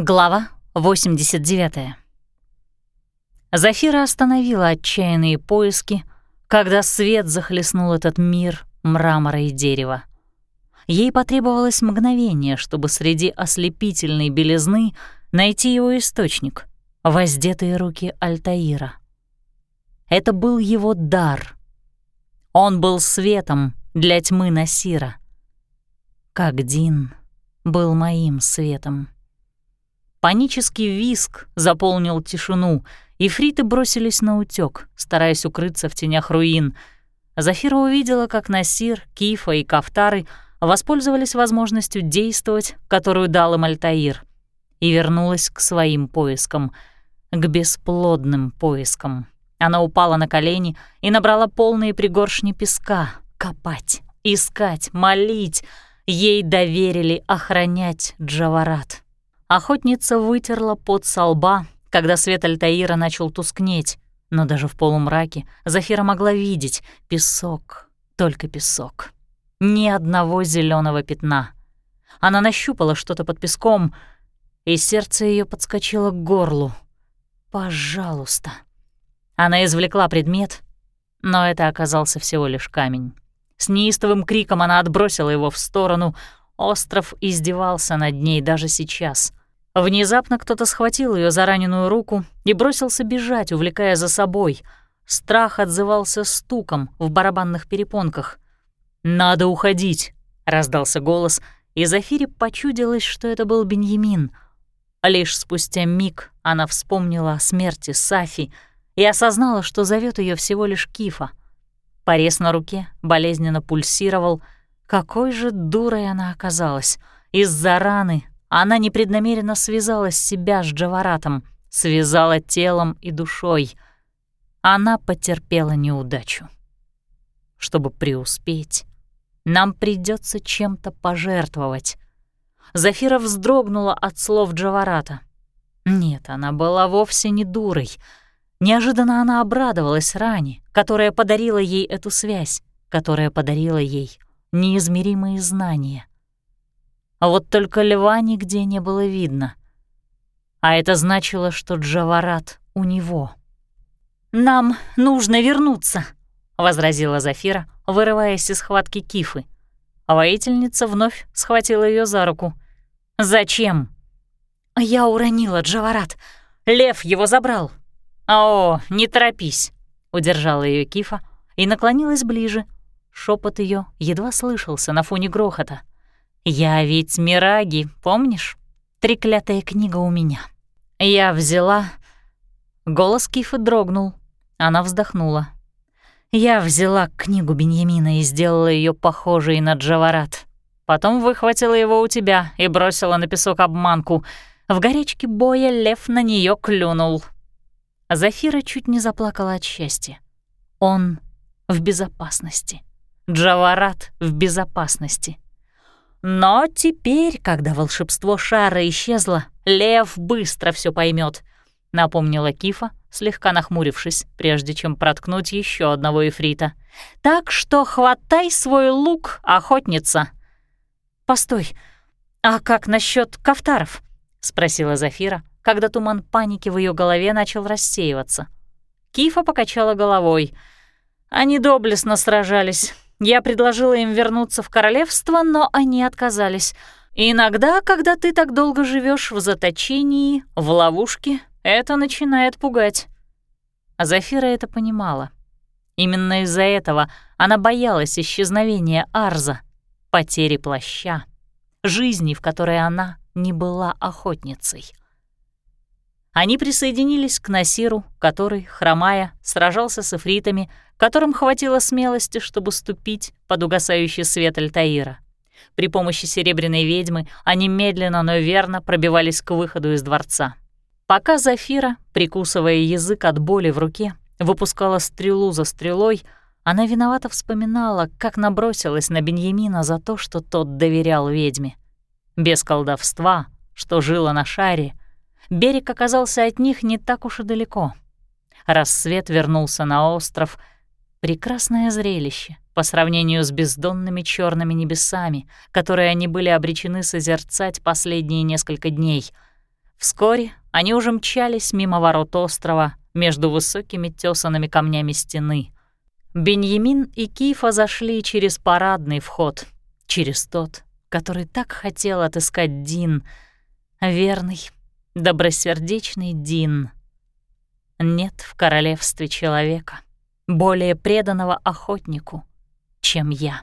Глава 89. Зафира остановила отчаянные поиски, когда свет захлестнул этот мир мрамора и дерева. Ей потребовалось мгновение, чтобы среди ослепительной белизны найти его источник — воздетые руки Альтаира. Это был его дар. Он был светом для тьмы Насира. Как Дин был моим светом. Панический виск заполнил тишину, и фриты бросились на утёк, стараясь укрыться в тенях руин. Зафира увидела, как Насир, Кифа и Кафтары воспользовались возможностью действовать, которую дал им Альтаир, и вернулась к своим поискам, к бесплодным поискам. Она упала на колени и набрала полные пригоршни песка. Копать, искать, молить. Ей доверили охранять Джаварат. Охотница вытерла пот со лба, когда свет Альтаира начал тускнеть, но даже в полумраке Зафира могла видеть песок, только песок. Ни одного зеленого пятна. Она нащупала что-то под песком, и сердце ее подскочило к горлу. «Пожалуйста». Она извлекла предмет, но это оказался всего лишь камень. С неистовым криком она отбросила его в сторону. Остров издевался над ней даже сейчас. Внезапно кто-то схватил ее за раненую руку и бросился бежать, увлекая за собой. Страх отзывался стуком в барабанных перепонках. «Надо уходить!» — раздался голос, и Зафире почудилось, что это был Беньямин. Лишь спустя миг она вспомнила о смерти Сафи и осознала, что зовет ее всего лишь Кифа. Порез на руке болезненно пульсировал. Какой же дурой она оказалась! Из-за раны она непреднамеренно связала себя с Джаваратом, связала телом и душой. Она потерпела неудачу. Чтобы преуспеть, нам придется чем-то пожертвовать. Зафира вздрогнула от слов Джаварата. Нет, она была вовсе не дурой. Неожиданно она обрадовалась ране, которая подарила ей эту связь, которая подарила ей неизмеримые знания. А вот только льва нигде не было видно. А это значило, что Джаварат у него. «Нам нужно вернуться», — возразила Зафира, вырываясь из схватки кифы. Воительница вновь схватила ее за руку. «Зачем?» «Я уронила Джаварат. Лев его забрал». «О, не торопись», — удержала ее кифа и наклонилась ближе. Шепот ее едва слышался на фоне грохота. «Я ведь Мираги, помнишь? Треклятая книга у меня». Я взяла... Голос Кифа дрогнул. Она вздохнула. Я взяла книгу Беньямина и сделала ее похожей на Джаварат. Потом выхватила его у тебя и бросила на песок обманку. В горячке боя лев на нее клюнул. Зафира чуть не заплакала от счастья. Он в безопасности. Джаварат в безопасности. Но теперь, когда волшебство шара исчезло, лев быстро все поймет, напомнила Кифа, слегка нахмурившись, прежде чем проткнуть еще одного эфрита. Так что хватай свой лук, охотница. Постой, а как насчет кафтаров? спросила Зафира, когда туман паники в ее голове начал рассеиваться. Кифа покачала головой. Они доблестно сражались. Я предложила им вернуться в королевство, но они отказались. иногда, когда ты так долго живешь в заточении, в ловушке, это начинает пугать. А Зафира это понимала. Именно из-за этого она боялась исчезновения Арза, потери плаща, жизни, в которой она не была охотницей. Они присоединились к Насиру, который, хромая, сражался с эфритами, которым хватило смелости, чтобы ступить под угасающий свет Альтаира. При помощи серебряной ведьмы они медленно, но верно пробивались к выходу из дворца. Пока Зафира, прикусывая язык от боли в руке, выпускала стрелу за стрелой, она виновато вспоминала, как набросилась на Беньямина за то, что тот доверял ведьме. Без колдовства, что жило на шаре, берег оказался от них не так уж и далеко. Рассвет вернулся на остров — Прекрасное зрелище по сравнению с бездонными черными небесами, которые они были обречены созерцать последние несколько дней. Вскоре они уже мчались мимо ворот острова между высокими тесанными камнями стены. Беньямин и Кифа зашли через парадный вход, через тот, который так хотел отыскать Дин, верный, добросердечный Дин. Нет в королевстве человека, более преданного охотнику, чем я.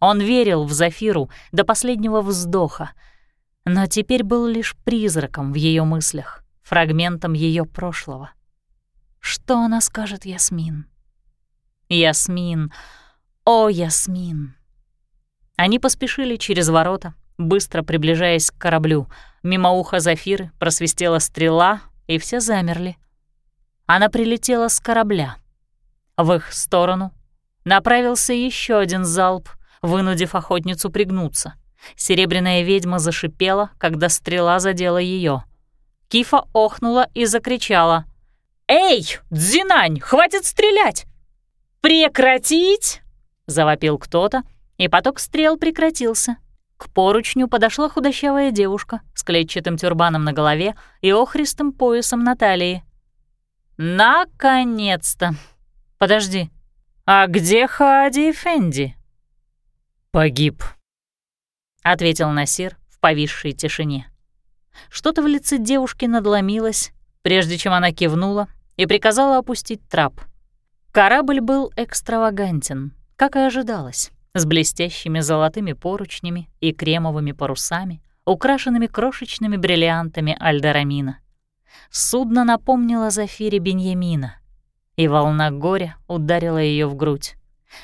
Он верил в Зафиру до последнего вздоха, но теперь был лишь призраком в ее мыслях, фрагментом ее прошлого. Что она скажет Ясмин? Ясмин, о, Ясмин! Они поспешили через ворота, быстро приближаясь к кораблю. Мимо уха Зафиры просвистела стрела, и все замерли. Она прилетела с корабля. В их сторону направился еще один залп, вынудив охотницу пригнуться. Серебряная ведьма зашипела, когда стрела задела ее. Кифа охнула и закричала. «Эй, Дзинань, хватит стрелять!» «Прекратить!» — завопил кто-то, и поток стрел прекратился. К поручню подошла худощавая девушка с клетчатым тюрбаном на голове и охристым поясом на талии. «Наконец-то! Подожди, а где Хади Фенди?» «Погиб», — ответил Насир в повисшей тишине. Что-то в лице девушки надломилось, прежде чем она кивнула и приказала опустить трап. Корабль был экстравагантен, как и ожидалось, с блестящими золотыми поручнями и кремовыми парусами, украшенными крошечными бриллиантами Альдарамина. Судно напомнило Зафире Беньямина, и волна горя ударила ее в грудь.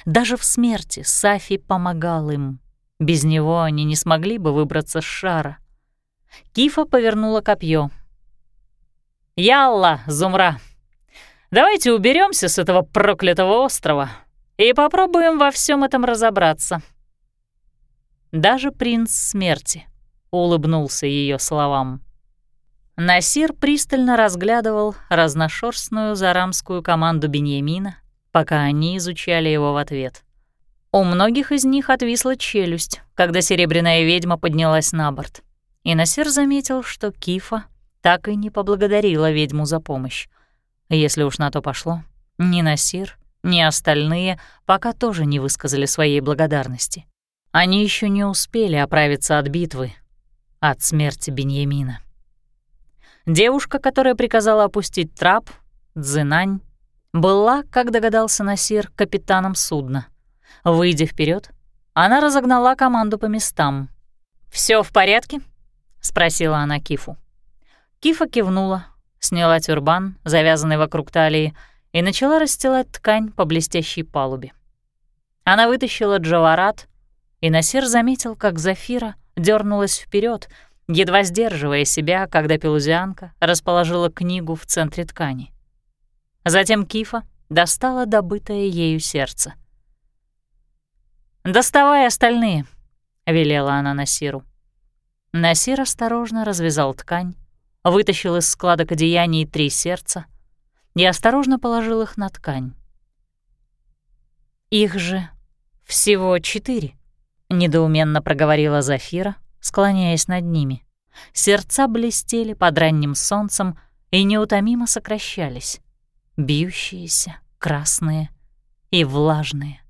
Даже в смерти Сафи помогал им. Без него они не смогли бы выбраться с шара. Кифа повернула копье. «Ялла, Зумра, давайте уберемся с этого проклятого острова и попробуем во всем этом разобраться». Даже принц смерти улыбнулся ее словам. Насир пристально разглядывал разношерстную зарамскую команду Беньямина, пока они изучали его в ответ. У многих из них отвисла челюсть, когда серебряная ведьма поднялась на борт. И Насир заметил, что Кифа так и не поблагодарила ведьму за помощь. Если уж на то пошло, ни Насир, ни остальные пока тоже не высказали своей благодарности. Они еще не успели оправиться от битвы, от смерти Беньямина. Девушка, которая приказала опустить трап, Дзинань, была, как догадался Насир, капитаном судна. Выйдя вперед, она разогнала команду по местам. Все в порядке?» — спросила она Кифу. Кифа кивнула, сняла тюрбан, завязанный вокруг талии, и начала расстилать ткань по блестящей палубе. Она вытащила джаварат, и Насир заметил, как Зафира дернулась вперед, едва сдерживая себя, когда пелузианка расположила книгу в центре ткани. Затем Кифа достала добытое ею сердце. «Доставай остальные», — велела она Насиру. Насир осторожно развязал ткань, вытащил из складок одеяний три сердца и осторожно положил их на ткань. «Их же всего четыре», — недоуменно проговорила Зафира, склоняясь над ними. Сердца блестели под ранним солнцем и неутомимо сокращались бьющиеся, красные и влажные.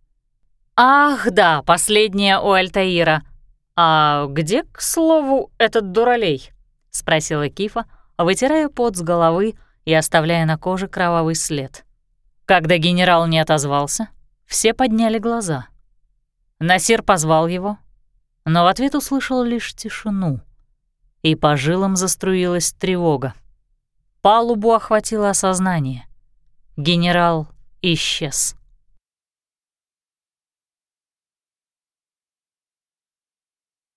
«Ах, да, последняя у Альтаира. А где, к слову, этот дуралей?» — спросила Кифа, вытирая пот с головы и оставляя на коже кровавый след. Когда генерал не отозвался, все подняли глаза. Насир позвал его, но в ответ услышал лишь тишину, и по жилам заструилась тревога. Палубу охватило осознание. Генерал исчез.